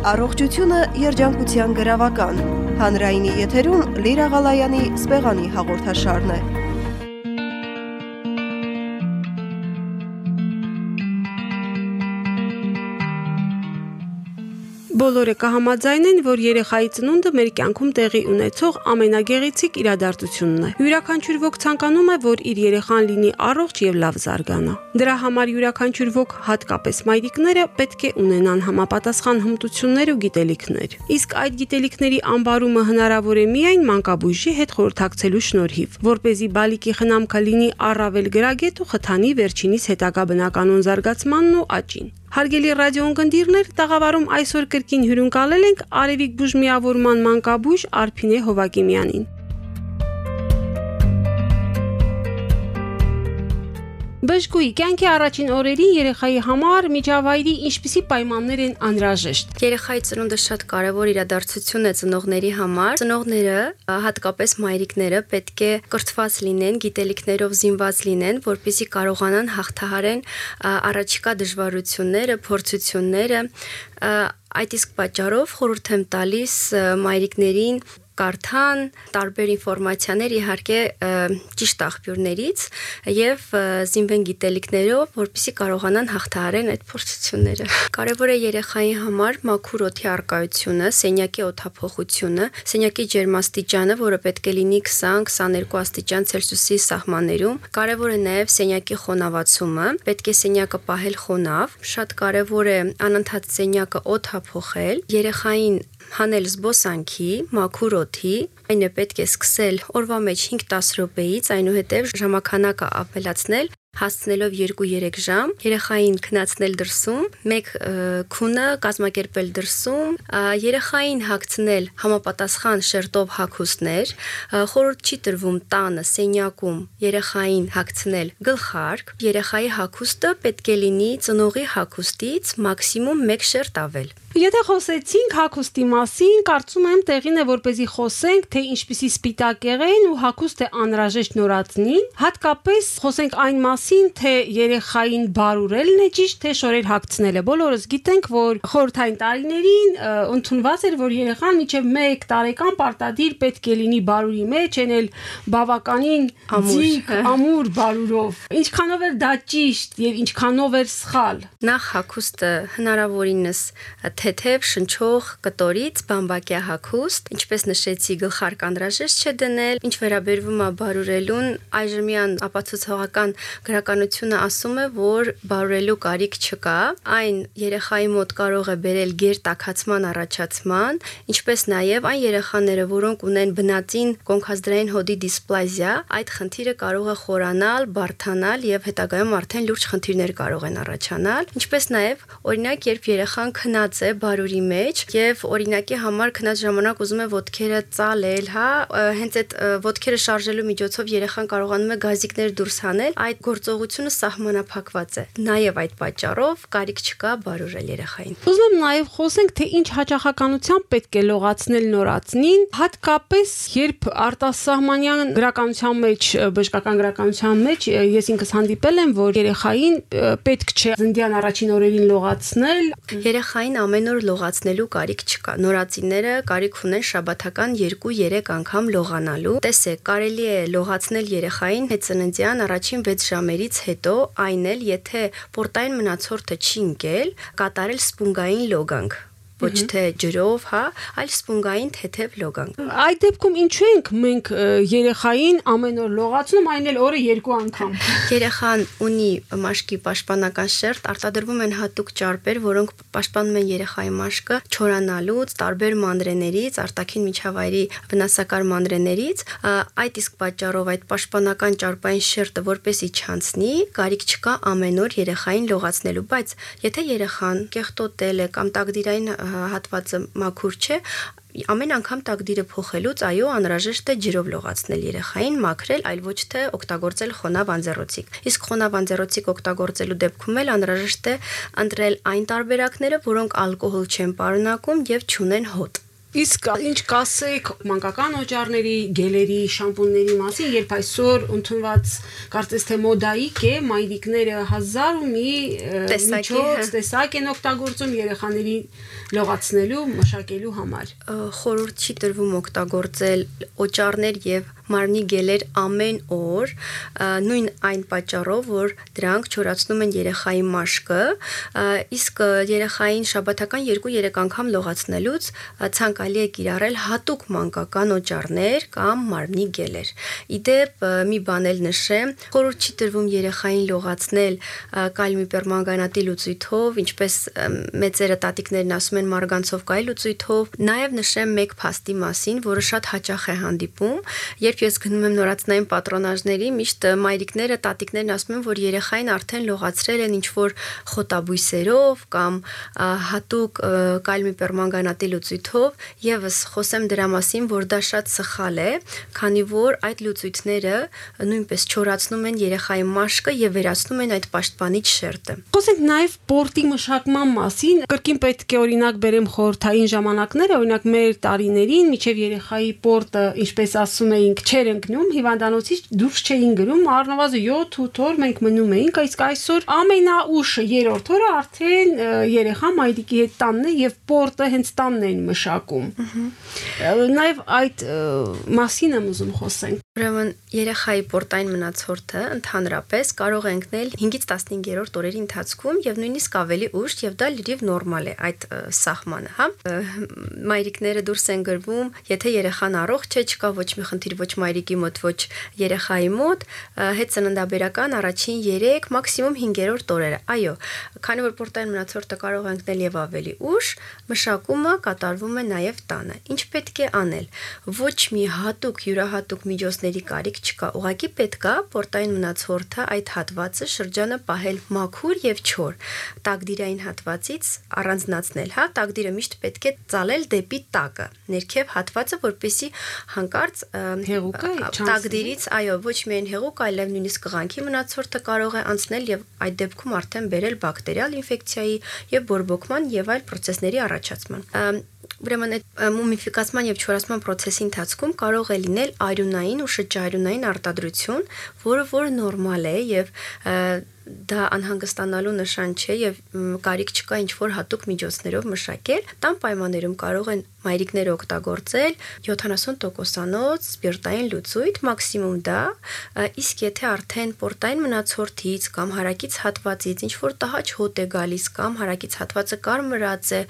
Առողջությունը երջանկության գրավական։ Հանրայինի եթերում Լիրա Ղալայանի սպեղանի հաղորդաշարն է։ Բոլորը կհամաձայնեն, որ երեխայի ծնունդը մեր կյանքում տեղի ունեցող ամենագեղեցիկ իրադարձությունն է։ Յուրաքանչյուր ոք ցանկանում է, որ իր երեխան լինի առողջ եւ լավ զարգանա։ Դրա համար յուրաքանչյուր ոք, հատկապես մայրիկները, պետք է ունենան համապատասխան հմտություններ ու գիտելիքներ։ Իսկ այդ գիտելիքների ամբարումը հնարավոր է միայն մանկաբույժի հետ խորհրդակցելու շնորհիվ, որ เป զի բալիկի խնամքը լինի առավել գրագետ ու խթանի վերջինիս հետագա բնականոն զարգացմանն ու աճին։ Հարգելի ռադիոընկերներ, տաղավարում այսօր կրկին հյուրընկալել ենք Արևիկ բուժմիավորման մանկաբույժ Արփինե Հովակիմյանին։ Բժշկուի կյանքի առաջին օրերին երեխայի համար միջավայրի ինչպիսի պայմաններ են անհրաժեշտ։ Երեխայի ծնունդը շատ կարևոր իրադարձություն է ծնողների համար։ Ծնողները, հատկապես մայրիկները, պետք է կրթված լինեն, գիտելիքներով զինված լինեն, որպեսզի կարողանան հաղթահարեն առաջիկա դժվարությունները, փորձությունները։ Այդ իսկ պատճառով խորհուրդ եմ տալիս մայրիկներին կարդան տարբեր ինֆորմացիաներ իհարկե ճիշտ աղբյուրներից եւ զինվեն գիտելիքներով, որպեսզի կարողանան հաղթահարեն այդ փորձությունները։ Կարևոր է երեխայի համար մաքուր օդի արկայությունը, սենյակի օդափոխությունը, սենյակի ջերմաստիճանը, որը պետք է լինի 20-22 աստիճան Ցելսիուսի սահմաններում։ Կարևոր է նաեւ սենյակի խոնավացումը, պետք է սենյակը պահել խոնավ։ Շատ կարևոր է անընդհատ սենյակը օդափոխել։ Երեխային հանել զբոսանքի, մաքուր օդի, այն է պետք է սկսել օրվա մեջ 5-10 րոպեից, այնուհետև ժամանականակը ավելացնել հասցնելով 2-3 ժամ, երեխային քնացնել դրսում, մեկ քունը կազմակերպել դրսում, երեխային հագցնել համապատասխան շերտով հագուստներ, խորհուրդ չի տրվում տանը, սենյակում երեխային հագցնել գլխարկ, երեխայի հագուստը պետք է լինի ծնողի հագուստից մաքսիմում 1 շերտ ավել։ Եթե խոսեցինք հագուստի մասին, կարծում եմ տեղին է որպեսի խոսենք, թե ինչպիսի սպիտակեղեն ու հագուստ է անհրաժեշտ նորածնին, հատկապես խոսենք այն մասին, թե երեխային բարուրելն է ճիշտ, թե շորեր հագցնելը։ Բոլորս գիտենք, որ խորթային տարիներին ընդունված էր, որ երեխան միջև 1 տարեկան պարտադիր պետք է լինի բարուրի մեջ, ենել բավականին ամուր, ամուր բարուրով։ Ինչքանով էր դա ճիշտ եւ ինչքանով էր սխալ։ Նախ հագուստը հնարավորինս թեթև շնչող կտորից բամբակյա հագուստ, ինչպես նշեցի, գլխարկ անհրաժեշտ չէ դնել, ինչ վերաբերվում է բարուրելուն, այժմյան ապացուցողական գրականությունը ասում է, որ բարուրելու կարիք չկա, այն երեխայի մոտ կարող է բերել գերտակացման առաջացման, ինչպես նաև այն երեխաները, որոնք ունեն բնածին կոնքազդրային հոդի դիսպլազիա, այդ խնդիրը կարող է խորանալ, բարթանալ եւ հետագայում արդեն լուրջ խնդիրներ կարող են առաջանալ, ինչպես նաև օրինակ երբ երեխան քնած է է բարուրի մեջ եւ օրինակի համար քնած ժամանակ ուզում է ոդքերը ծալել, հա, հենց այդ ոդքերը շարժելու միջոցով երեխան կարողանում է գազիկներ դուրս հանել, այդ գործողությունը սահմանափակված է։ Նաեւ այդ պատճառով կարիք չկա բարուրել երեխային։ Ուզում եմ նաեւ խոսենք, թե ինչ հաճախականությամբ պետք է լողացնել նորածնին, հատկապես երբ արտասահմանյան գրականության մեջ, բժշկական գրականության մեջ ես ինքս հանդիպել եմ, որ երեխային պետք չէ ծննդյան առաջին օրերին լողացնել։ Երեխային ամեն ամեն օր լողացնելու կարիք չկա։ Նորածինները կարիք ունեն շաբաթական 2-3 անգամ լողանալու։ Տեսեք, կարելի է լողացնել երեխային հետծննդյան առաջին 6 ժամերից հետո, այն էլ եթե պորտային մնացորդը չի ընկել, կատարել սպունգային լոգանք ոչ թե ջրով, հա, այլ սպունգային թեթև լոգանք։ Այդ դեպքում ինչու ենք մենք երեխային ամեն օր լողացնում, այն էլ օրը երկու անգամ։ Երեխան ունի մաշկի պաշտպանական շերտ, արտադրվում են հատուկ ճարպեր, որոնք պաշտպանում են երեխայի մաշկը չորանալուց, տարբեր մանրեներից, արտաքին միջավայրի վնասակար մանրեներից։ Այդ իսկ պատճառով այդ պաշտպանական ճարպային շերտը որպեսի չանցնի, կարիք չկա ամեն օր երեխային լողացնելու, բայց եթե երեխան կեղտոտել է կամ տակդիրային հատվածը մաքուր չէ, ամեն անգամ տակդիրը փոխելուց այո անհրաժեշտ է ջրով լողացնել երեխային, մաքրել, այլ ոչ թե օգտագործել խոնավ անձեռոցիկ։ Իսկ խոնավ անձեռոցիկ օգտագործելու դեպքում էլ անհրաժեշտ է ընտրել այն տարբերակները, որոնք ալկոհոլ չեն պարունակում եւ չունեն հոտ Իսկ ինչ կասեք մանկական օճառների, գելերի, շամպունների մասին, երբ այսօր ընդունված կարծես թե մոդայիկ է, մայրիկները հազար ու մի միջոց, տեսակ են օգտագործում երեխաների լողացնելու, մշակելու համար։ Խորհուրդ չի տրվում օգտագործել օճառներ եւ մարմնի գելեր ամեն օր, նույն այն պատճառով, որ դրանք չորացնում են երեխայի մաշկը, իսկ երեխային շաբաթական 2-3 անգամ լողացնելուց ցանկալի է կիրառել հատուկ մանկական օճառներ կամ մարմնի գելեր։ Իդեպ մի բան էլ նշեմ, խորհուրդ չի տրվում երեխային լողացնել կալիումի պերմանգանատի լուծույթով, ինչպես մեծերը տատիկներն ասում են մարգանցով կայ լուծույթով։ Նաև նշեմ մեկ փաստի մասին, որը շատ հաճախ է հանդիպում, երբ երբ ես գնում եմ նորածնային պատրոնաժների, միշտ մայրիկները, տատիկներն ասում են, որ երեխային արդեն լողացրել են ինչ-որ խոտաբույսերով կամ հատուկ կալմի պերմանգանատի լուծույթով, եւս խոսեմ դրա մասին, որ դա շատ սխալ է, քանի որ այդ լուծույթները նույնպես չորացնում են երեխայի մաշկը եւ վերացնում են այդ պաշտպանիչ շերտը։ Խոսենք նաեւ սպորտի մշակման մասին։ Կրկին պետք է օրինակ բերեմ խորթային ժամանակները, օրինակ մեր տարիներին, միջև երեխայի սպորտը, ինչպես ասում էինք, չէր ընկնում, հիվանդանոցից դուրս չէին գրում, առնվազն 7-8 օր մենք մնում էինք, իսկ այսօր ամենաուշը երրորդ օրը արդեն երեխա մայրիկի հետ տանն է եւ պորտը հենց տանն են մշակում։ Նաեւ այդ մասին եմ ուզում խոսենք։ Ուրեմն երեխայի պորտային մնացորդը ընդհանրապես կարող է ընկնել 5-ից 15-րդ օրերի ընթացքում եւ նույնիսկ ավելի ուշ եւ դա լրիվ նորմալ է այդ սահմանը, հա։ Մայրիկները դուրս են գրվում, եթե երեխան առողջ է, չկա ոչ մի խնդիր ոչ մայրիկի մոտ, ոչ երեխայի մոտ, հետ ծննդաբերական առաջին 3, մաքսիմում 5-րդ օրերը։ Այո, քանի որ պորտային մնացորդը կարող է ընկնել եւ ավելի ուշ, մշակումը կատարվում է նաեւ տանը։ Ինչ պետք է անել։ Ոչ մի հատուկ յուրահատուկ միջոցների կարիք չկա։ Ուղղակի պետքա պորտային մնացորդը այդ հատվածը շրջանը պահել մաքուր եւ չոր։ Տակդիրային հատվածից առանձնացնել, հա, տակդիրը միշտ պետք է ծալել դեպի տակը, ներքև հատվածը, որպեսի հանկարծ հեղուկը տակդիրից, այո, ոչ միայն հեղուկ, այլև նույնիսկ կղանքի մնացորդը կարող է անցնել եւ այդ դեպքում արդեն բերել բակտերիալ ինֆեկցիայի եւ բորբոքման եւ այլ process-ների առաջացման։ Ուրեմն այդ մումիֆիկացման եւ չորացման process-ի ընթացքում կարող է լինել արյունային ու շրջարյունային արտադրություն, որը որ նորմալ է եւ դա անհանգստանալու նշան չէ եւ կարիք չկա ինչ որ հատուկ միջոցներով մշակել։ Տան պայմաններում կարող են մայրիկները օգտագործել 70%-անոց սպիրտային լուծույթ, մաքսիմում դա, իսկ եթե արդեն պորտային մնացորդից կամ հարակից հատվածից ինչ որ տհաճ հոտ է գալիս կամ հարակից հատվածը կարմրած է,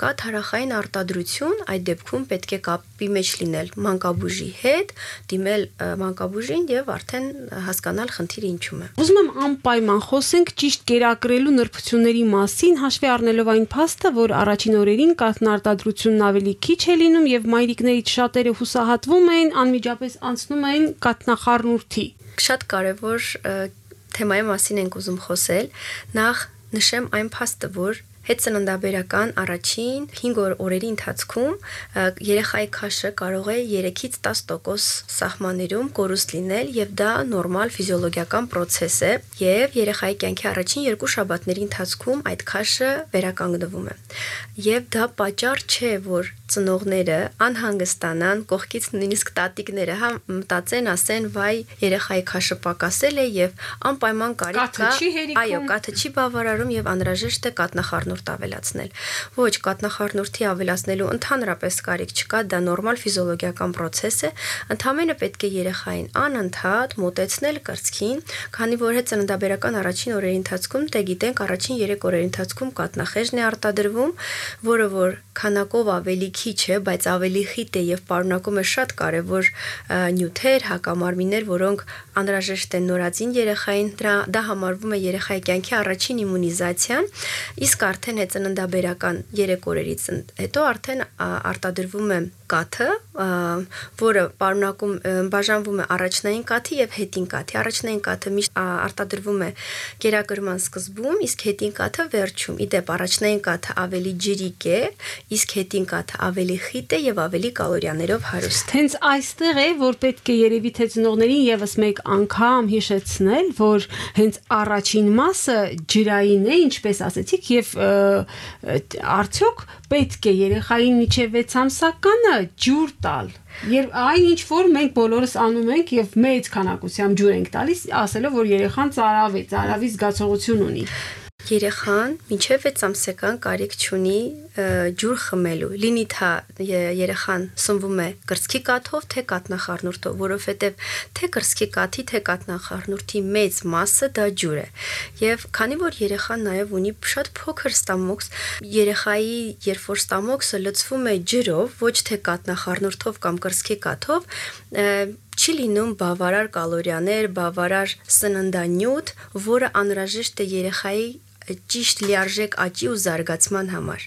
կա թարախային արտադրություն, այդ դեպքում պետք է կապի մեջ լինել մանկաբուժի հետ, դիմել մանկաբուժին եւ արդեն հասկանալ խնդիրը ինչու է։ Ուզում եմ անպայման խոսենք ճիշտ կերակրելու նրբությունների մասին, հաշվի առնելով այն փաստը, որ առաջին օրերին կաթնարտադրությունն ավելի քիչ է լինում եւ մայրիկներից շատերը հուսահատվում են, անմիջապես անցնում են կաթնախառնուրդի։ Շատ կարևոր թեմայի մասին ենք ուզում խոսել։ Նախ նշեմ այն փաստը, որ հետծննդաբերական առաջին 5 օր օրերի ընթացքում երեխայի քաշը կարող է 3-ից 10% սահմաններում կորուստ լինել եւ դա նորմալ ֆիզիոլոգիական process է եւ երեխայի կյանքի առաջին 2 շաբաթների ընթացքում այդ քաշը վերականգնվում է եւ դա պատճառ չէ որ ծնողները անհանգստանան, կողքից նույնիսկ տատիկները հա մտածեն, ասեն, վայ, երեխայի քաշը պակասել է եւ անպայման կարիք կա։ Այո, կաթը չի բավարարում եւ անհրաժեշտ է կատնախառնուրդ ավելացնել։ Ոչ, կատնախառնուրդի ավելացնելու ընդհանրապես կարիք չկա, դա նորմալ ֆիզիոլոգիական process է։ Ընդհանրապես պետք է երեխային անընդհատ մոտեցնել կրծքին, քանի որ հետ ծննդաբերական առաջին օրերի ընթացքում, դե գիտենք, առաջին 3 օրերի ընթացքում կատնախեժն է արտադրվում, որը որ քանակով ավելի քիչ է, բայց ավելի խիտ է եւ պարունակում է շատ կարեւոր նյութեր, հակամարմիններ, որոնք անհրաժեշտ են նորածին երեխային։ Դրա դա համարվում է երեխայի կյանքի առաջին իմունիզացիան, իսկ արդեն հետծննդաբերական 3 օրերից հետո արդեն արտադրվում է կաթը, որը պարունակում բաժանվում է առաջնային կաթի եւ հետին կաթի։ Առաջնային կաթը միշտ արտադրվում է կերակրման սկզբում, իսկ հետին կաթը վերջում։ Իդեպ առաջնային կաթը ավելի ջրիկ է, իսկ հետին կաթը ավելի խիտ է եւ ավելի կալորիաներով հարուստ։ Հենց այստեղ է, որ պետք է երևի թե ծնողներին եւս մեկ անգամ հիշեցնել, որ հենց առաջին մասը ջրային է, ինչպես ասեցիք, եւ արդյոք պետք է երեխային միջև 6 ամսականը ջուր տալ Երբ այն ինչ որ մենք բոլորս անում ենք եւ մեծ քանակությամբ ջուր ենք տալիս, ասելով որ երեխան ծարավ է, ծարավի զգացողություն ունի երեխան մինչև 6 ամսական կարիք ունի ջուր խմելու։ Լինի թա երեխան սնվում է կրծքի կաթով, թե կատնախառնուրդով, որովհետև թե կրծքի կաթի, թե կատնախառնուրդի մեծ մասը դա ջուր է։ Եվ քանի որ երեխան նաև ունի շատ փոքր ստամոքս, երեխայի երբ որ ստամոքսը լցվում է ջրով, ոչ թե կատնախառնուրդով կամ կրծքի կաթով, չի լինում բավարար կալորիաներ, բավարար սննդանյութ, որը անհրաժեշտ է երեխայի ճիշտ լիարժեք աճի ու զարգացման համար։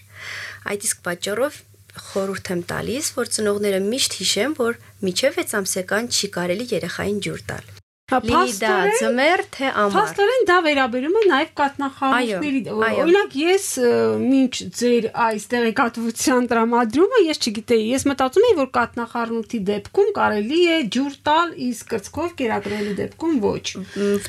Այդ իսկ պատճառով խորհուրդ եմ տալիս, որ ծնողները միշտ հիշեն, որ միջև 6 ամսական չի կարելի երեխային ջուր տալ։ Լինի դա ձմեռ թե ամառ։ Փաստորեն դա վերաբերում է նաև կատնախառնուրդների։ Օրինակ ես մինչ ձեր այս տեղեկատվության տրամադրումը ես չգիտեի։ Ես մտածում էի, որ կատնախառնուրդի դեպքում կարելի է ջուր տալ, իսկ կրծքով կերակրելու դեպքում ոչ։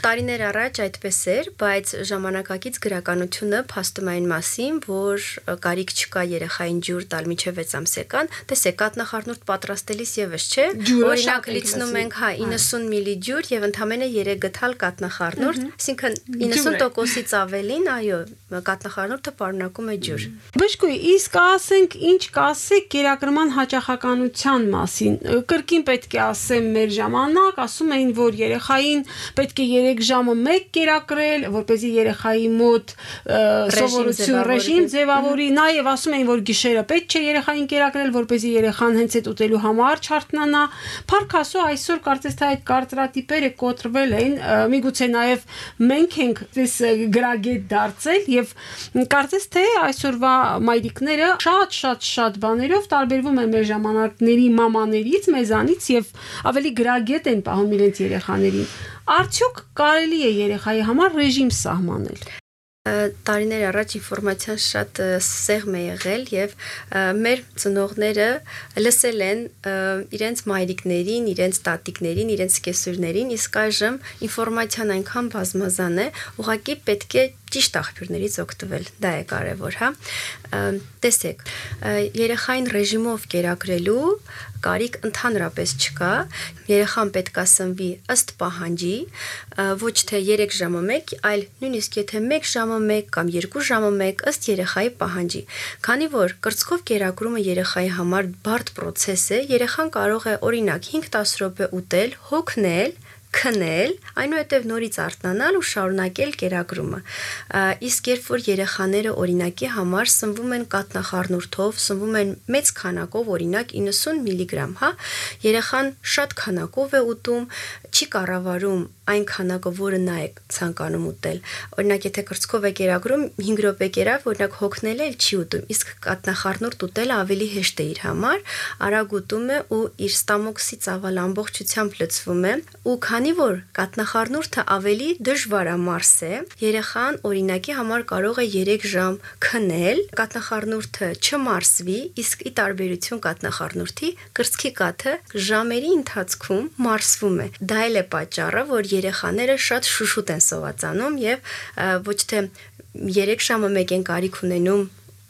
Տարիներ առաջ այդպես էր, բայց ժամանակակից գրականությունը փաստում այն մասին, որ կարիք չկա երեխային ջուր տալ միջև 6 ամսական։ Տեսեք, կատնախառնուրդ պատրաստելիս եւս չէ։ Օրինակ լցնում ենք հա 90 մլ ջուր եւ ընդամենը 3 գթալ կատնախառնուրդ, այսինքն 90%-ից ավելին, այո, կատնախառնուրդը պարունակում է ջուր։ Բժշկուի, իսկ ասենք ինչ կասեք կերակրման հաճախականության մասին։ Կրկին պետք է ասեմ մեր ժամանակ, ասում էին, որ երեխային պետք է 3 ժամը 1 կերակրել, որպեսզի երեխայի մոտ սովորություն ռեժիմ ձևավորի, նաև ասում էին, որ գիշերը պետք չէ երեխային կերակրել, որպեսզի երեխան հենց այդ ուտելու համար չարթնանա։ Փառք ասո այսօր կարծես թե այդ կարծրատիպերը կոտրվել են, միգուցե նաև մենք ենք այս գրագետ դարձել եւ կարծես թե այսօրվա մայրիկները շատ շատ շատ բաներով տարբերվում են մեր ժամանակների մամաներից, մեզանից եւ ավելի գրագետ են պահում իրենց երեխաներին։ Արդյոք կարելի է երեխայի համար ռեժիմ սահմանել տարիներ առաջ ինֆորմացիան շատ սեղմ է եղել եւ մեր ծնողները լսել են իրենց մայրիկներին, իրենց տատիկներին, իրենց կեսուրներին, իսկ այժմ ինֆորմացիան այնքան բազմազան է, ուղղակի պետք է ճիշտ աղբյուրներից օգտվել։ Դա է կարևոր, հա։ Տեսեք, երեխային ռեժիմով կերակրելու կարիք ընդհանրապես չկա։ Երեխան պետքա սնվի ըստ պահանջի, ոչ թե 3 ժամը 1, այլ նույնիսկ եթե 1 ժամը 1 կամ 2 ժամը 1 ըստ երեխայի պահանջի։ Քանի որ կրծքով կերակրումը երեխայի համար բարդ process է, երեխան կարող է օրինակ 5-10 րոպե ուտել, հոգնել, քնել, այնուհետև նորից արթնանալ ու շարունակել կերակրումը։ Իսկ երբ որ երեխաները օրինակի համար սնվում են կատնախառնուրդով, սնվում են մեծ քանակով, օրինակ 90 միլիգրամ, հա, երեխան շատ քանակով է ուտում, չի կառավարում այն քանակը, որը նա է ցանկանում ուտել։ Օրինակ, եթե կրծքով է կերակրում 5 րոպե կերավ, օրինակ հոգնել էլ չի ուտում, իսկ կատնախառնուրդ ուտելը ավելի հեշտ է իր համար, արագ ուտում է ու իր ստամոքսի ծավալ ամբողջությամբ լցվում է, ու քանի որ կատնախառնուրդը ավելի դժվար է երեխան օրինակի համար կարող է 3 ժամ քնել, կատնախառնուրդը չմարսվի, իսկ ի տարբերություն կատնախառնուրդի կրծքի կաթը ժամերի ընթացքում մարսվում է։ Դա էլ է պատճառը, որ երեխաները շատ շուշուտ են սովածանում եւ ոչ թե 3 ժամը մեկ են կարիք ունենում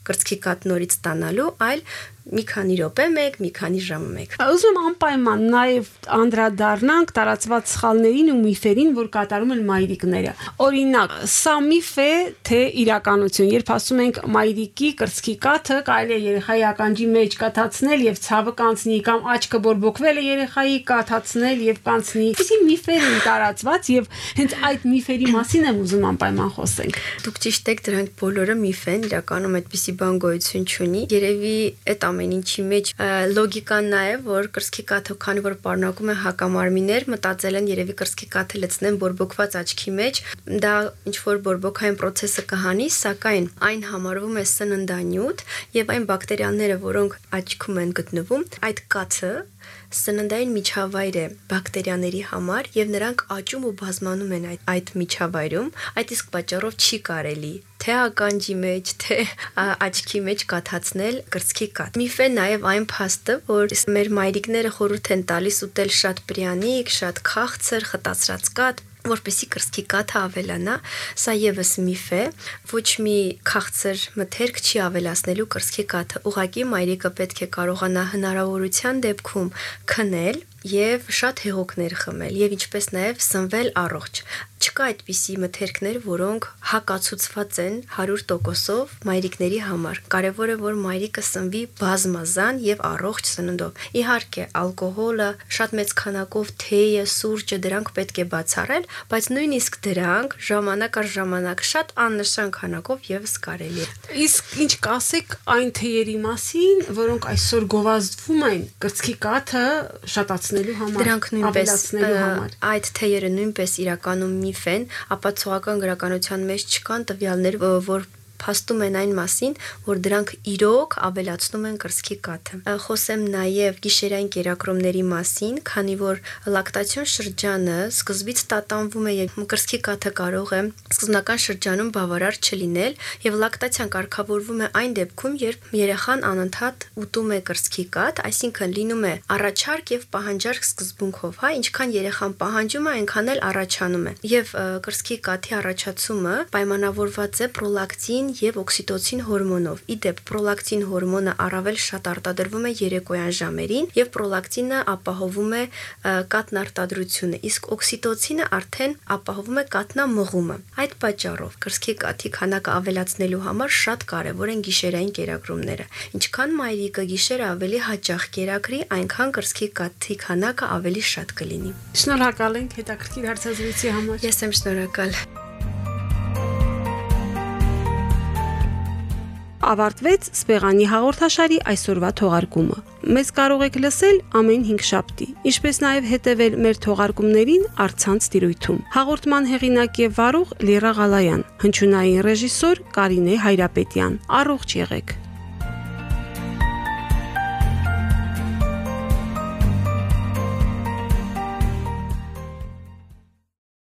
կրծքի կաթ նորից ստանալու, այլ մի քանի րոպե մեկ, մի քանի ժամ մեկ։ Ուզում անպայման նաև անդրադառնանք տարածված սխալներին ու միֆերին, որ կատարում են մայրիկները։ Օրինակ, սա միֆ է, թե իրականություն։ Երբ ասում ենք մայրիկի կրծքի կաթը կարելի է երեխայի ականջի մեջ կաթացնել եւ ցավը կանցնի կամ աչքը բորբոքվել է երեխայի կաթացնել եւ կանցնի։ Իսկ միֆեր են տարածված եւ հենց այդ միֆերի մասին եմ ուզում անպայման խոսենք։ Դուք ճիշտ եք, դրանք բոլորը միֆ են, իրականում այդպիսի բան գոյություն չունի։ Երևի այդ ամեն ինչի մեջ լոգիկան նա է, որ կրսկի կաթը քանի որ պարունակում է հակամարմիններ, մտածել են երևի կրսկի կաթը լցնեն բորբոքված աչքի մեջ, դա ինչ որ բորբոքային process-ը կհանի, սակայն այն համարվում է սննդանյութ եւ այն բակտերիաները, որոնք աչքում են գտնվում, այդ կաթը սննդային միջավայր է բակտերիաների համար եւ նրանք աճում ու բազմանում են այդ այդ միջավայրում այդ իսկ պատճառով չի կարելի թե ականջի մեջ, թե աչքի մեջ կաթացնել կրծքի կաթ։ Միֆ է նաև այն փաստը, որ մեր մայրիկները խորհուրդ են տալիս ուտել շատ պրյանիկ, շատ քաղցր, խտացրած կաթ, որպեսի կրծքի կաթը ավելանա, սա եւս միֆ է, ոչ մի քաղցր մթերք չի ավելացնելու կրծքի կաթը։ Ուղղակի մայրիկը պետք է կարողանա հնարավորության դեպքում քնել եւ շատ հեղուկներ խմել եւ ինչպես նաեւ սնվել առողջ չկա այդպիսի մթերքներ, որոնք հակացուցված են 100%-ով մայրիկների համար։ Կարևոր է, որ մայրիկը սնվի բազմազան եւ առողջ սննդով։ Իհարկե, ալկոհոլը, շատ մեծ քանակով թեյը, սուրճը դրանք պետք է բացառել, բայց նույնիսկ դրանք ժամանակ առ ժամանակ շատ աննշան քանակով եւս կարելի է։ Իսկ ինչ կասեք այն թեյերի մասին, որոնք այսօր գովազդվում են կրծքի կաթը շատացնելու համար, դրանք նույնպես այդ թեյերը նույնպես իրականում միֆ են, ապացուցողական գրականության մեջ չկան տվյալներ, որ փաստում են այն մասին, որ դրանք իրոք ավելացնում են կրծքի կաթը։ Խոսեմ նաև գիշերային կերակրումների մասին, քանի որ լակտացիոն շրջանը սկզբից տատանվում է եւ կրծքի կաթը կարող է սկզբնական շրջանում բավարար չլինել եւ լակտացիան կարգավորվում է այն դեպքում, երբ երեխան անընդհատ ուտում է կրծքի կաթ, այսինքն լինում է առաջարկ եւ պահանջարկ սկզբունքով, հա, ինչքան երեխան պահանջում է, այնքան էլ առաջանում է։ Եվ կրծքի կաթի առաջացումը պայմանավորված է պրոլակտին եւ օքսիտոցին հորմոնով։ Իդեպ պրոլակտին հորմոնը առավել շատ արտադրվում է երեկոյան ժամերին եւ պրոլակտինը ապահովում է կատնարտադրությունը, իսկ օքսիտոցինը արդեն ապահովում է կատնամղումը։ Այդ պատճառով կրծքի կաթի քանակը ավելացնելու համար շատ կարեւոր են գիշերային կերակրումները։ Ինչքան մայրիկը գիշերը ավելի հաճախ կերակրի, այնքան կրծքի կաթի քանակը ավելի շատ կլինի։ Շնորհակալ ենք հետաքրքիր հարցազրույցի համար։ Ես եմ շնորհակալ։ ավարտվեց Սպեղանի հաղորդաշարի այսօրվա թողարկումը։ Մեզ կարող եք լսել ամեն 5 շաբթի, ինչպես նաև հետևել մեր թողարկումներին առցանց տիրույթում։ Հաղորդման հեղինակ եւ վարող Լիրա Ղալայան, հնչյունային ռեժիսոր Կարինե Հայրապետյան։ Առողջ եղեք։